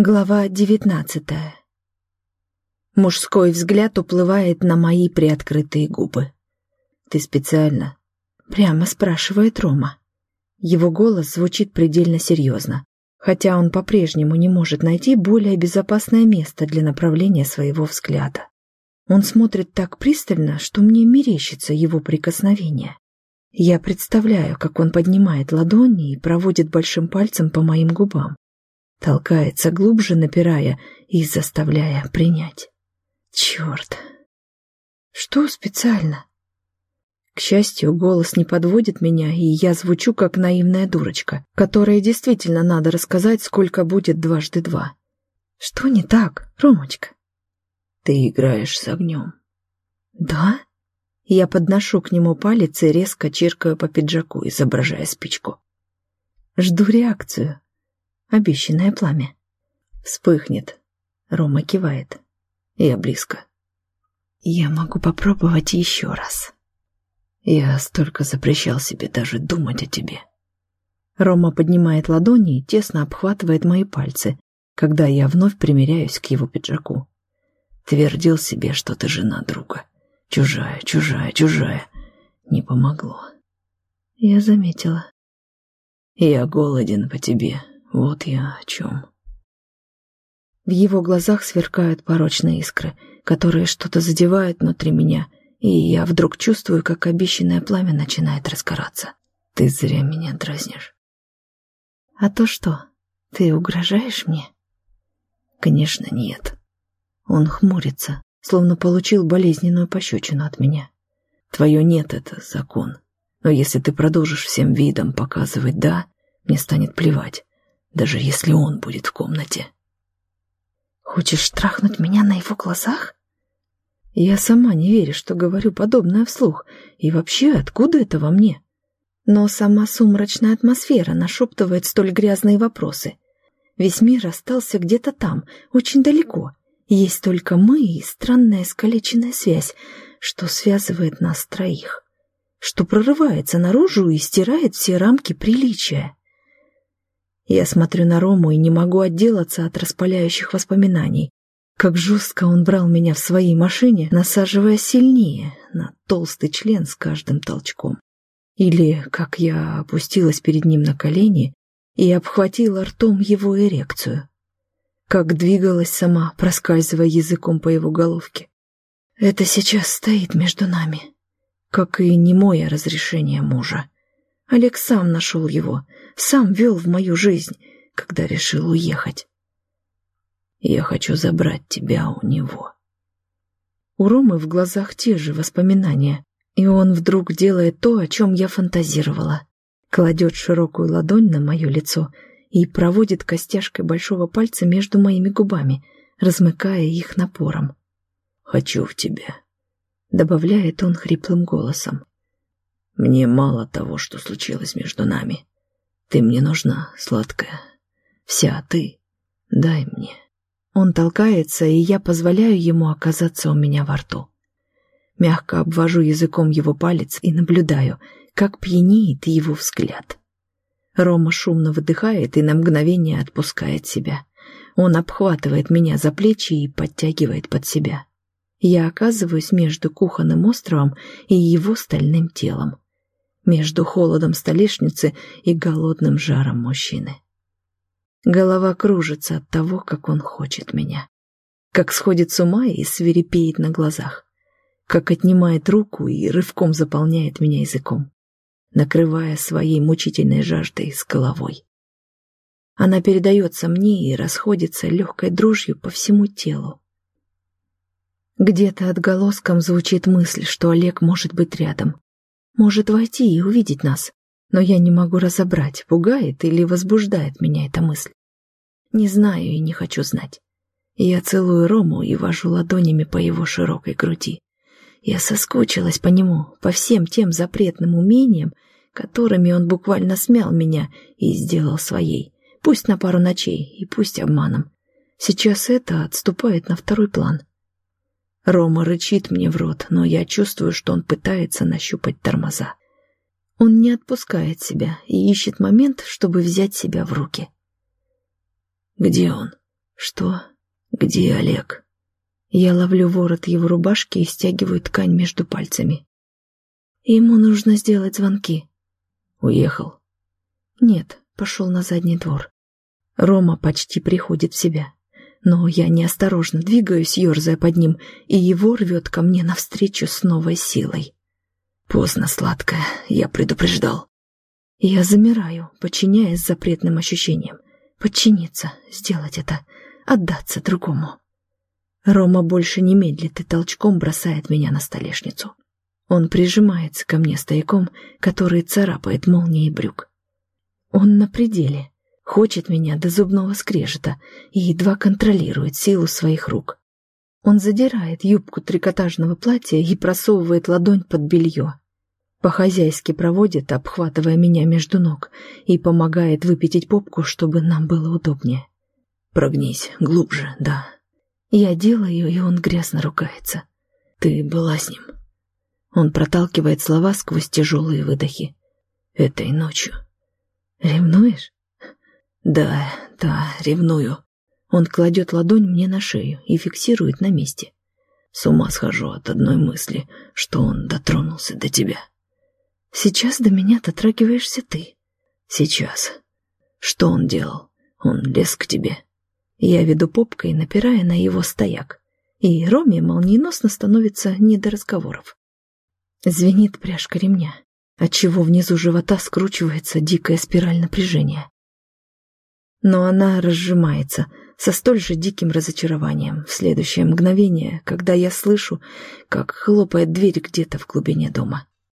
Глава девятнадцатая. Мужской взгляд уплывает на мои приоткрытые губы. «Ты специально?» — прямо спрашивает Рома. Его голос звучит предельно серьезно, хотя он по-прежнему не может найти более безопасное место для направления своего взгляда. Он смотрит так пристально, что мне мерещится его прикосновение. Я представляю, как он поднимает ладони и проводит большим пальцем по моим губам толкается глубже, напирая и заставляя принять. Черт! Что специально? К счастью, голос не подводит меня, и я звучу как наивная дурочка, которой действительно надо рассказать, сколько будет дважды два. Что не так, Ромочка? Ты играешь с огнем. Да? Я подношу к нему палец и резко чиркаю по пиджаку, изображая спичку. Жду реакцию, обещанное пламя. Вспыхнет. Рома кивает. Я близко. Я могу попробовать еще раз. Я столько запрещал себе даже думать о тебе. Рома поднимает ладони и тесно обхватывает мои пальцы, когда я вновь примеряюсь к его пиджаку. Твердил себе, что ты жена друга. Чужая, чужая, чужая. Не помогло. Я заметила. Я голоден по тебе, вот я о чем. В его глазах сверкают порочные искры, которые что-то задевают внутри меня, и я вдруг чувствую, как обещанное пламя начинает разгораться. Ты зря меня дразнишь. А то что, ты угрожаешь мне? Конечно, нет. Он хмурится, словно получил болезненную пощечину от меня. Твое «нет» — это закон. Но если ты продолжишь всем видом показывать «да», мне станет плевать даже если он будет в комнате. Хочешь трахнуть меня на его глазах? Я сама не верю, что говорю подобное вслух. И вообще, откуда это во мне? Но сама сумрачная атмосфера нашептывает столь грязные вопросы. Весь мир остался где-то там, очень далеко. Есть только мы и странная искалеченная связь, что связывает нас троих, что прорывается наружу и стирает все рамки приличия. Я смотрю на Рому и не могу отделаться от распаляющих воспоминаний. Как жестко он брал меня в своей машине, насаживая сильнее на толстый член с каждым толчком. Или как я опустилась перед ним на колени и обхватила ртом его эрекцию. Как двигалась сама, проскальзывая языком по его головке. Это сейчас стоит между нами, как и немое разрешение мужа. Олег сам нашел его, сам вел в мою жизнь, когда решил уехать. Я хочу забрать тебя у него. У Ромы в глазах те же воспоминания, и он вдруг делает то, о чем я фантазировала. Кладет широкую ладонь на мое лицо и проводит костяшкой большого пальца между моими губами, размыкая их напором. «Хочу в тебя», — добавляет он хриплым голосом. Мне мало того, что случилось между нами. Ты мне нужна, сладкая. Вся ты. Дай мне. Он толкается, и я позволяю ему оказаться у меня во рту. Мягко обвожу языком его палец и наблюдаю, как пьянеет его взгляд. Рома шумно выдыхает и на мгновение отпускает себя. Он обхватывает меня за плечи и подтягивает под себя. Я оказываюсь между кухонным островом и его стальным телом между холодом столешницы и голодным жаром мужчины. Голова кружится от того, как он хочет меня. Как сходит с ума и свирепеет на глазах. Как отнимает руку и рывком заполняет меня языком, накрывая своей мучительной жаждой с головой. Она передается мне и расходится легкой дрожью по всему телу. Где-то отголоском звучит мысль, что Олег может быть рядом, может войти и увидеть нас, но я не могу разобрать, пугает или возбуждает меня эта мысль. Не знаю и не хочу знать. Я целую Рому и вожу ладонями по его широкой груди. Я соскучилась по нему, по всем тем запретным умениям, которыми он буквально смял меня и сделал своей, пусть на пару ночей и пусть обманом. Сейчас это отступает на второй план. Рома рычит мне в рот, но я чувствую, что он пытается нащупать тормоза. Он не отпускает себя и ищет момент, чтобы взять себя в руки. «Где он? «Что? Где Олег?» Я ловлю ворот его рубашки и стягиваю ткань между пальцами. Ему нужно сделать звонки. Уехал? Нет, пошел на задний двор. Рома почти приходит в себя. Но я неосторожно двигаюсь, ерзая под ним, и его рвет ко мне навстречу с новой силой. Поздно, сладкая, я предупреждал. Я замираю, подчиняясь запретным ощущениям. Подчиниться, сделать это, отдаться другому. Рома больше не медлит и толчком бросает меня на столешницу. Он прижимается ко мне стояком, который царапает молнией брюк. Он на пределе, хочет меня до зубного скрежета и едва контролирует силу своих рук. Он задирает юбку трикотажного платья и просовывает ладонь под белье. По-хозяйски проводит, обхватывая меня между ног, и помогает выпятить попку, чтобы нам было удобнее. «Прогнись глубже, да», я делаю, и он грязно ругается. Ты была с ним. Он проталкивает слова сквозь тяжелые выдохи. Этой ночью. Ревнуешь? Да, да, ревную. Он кладет ладонь мне на шею и фиксирует на месте. С ума схожу от одной мысли, что он дотронулся до тебя. Сейчас до меня дотрагиваешься ты. Сейчас. Что он делал? Он лез к тебе. Я веду попкой, напирая на его стояк, и Роме молниеносно становится не до разговоров. Звенит пряжка ремня, отчего внизу живота скручивается дикая спираль напряжения. Но она разжимается со столь же диким разочарованием в следующее мгновение, когда я слышу, как хлопает дверь где-то в глубине дома.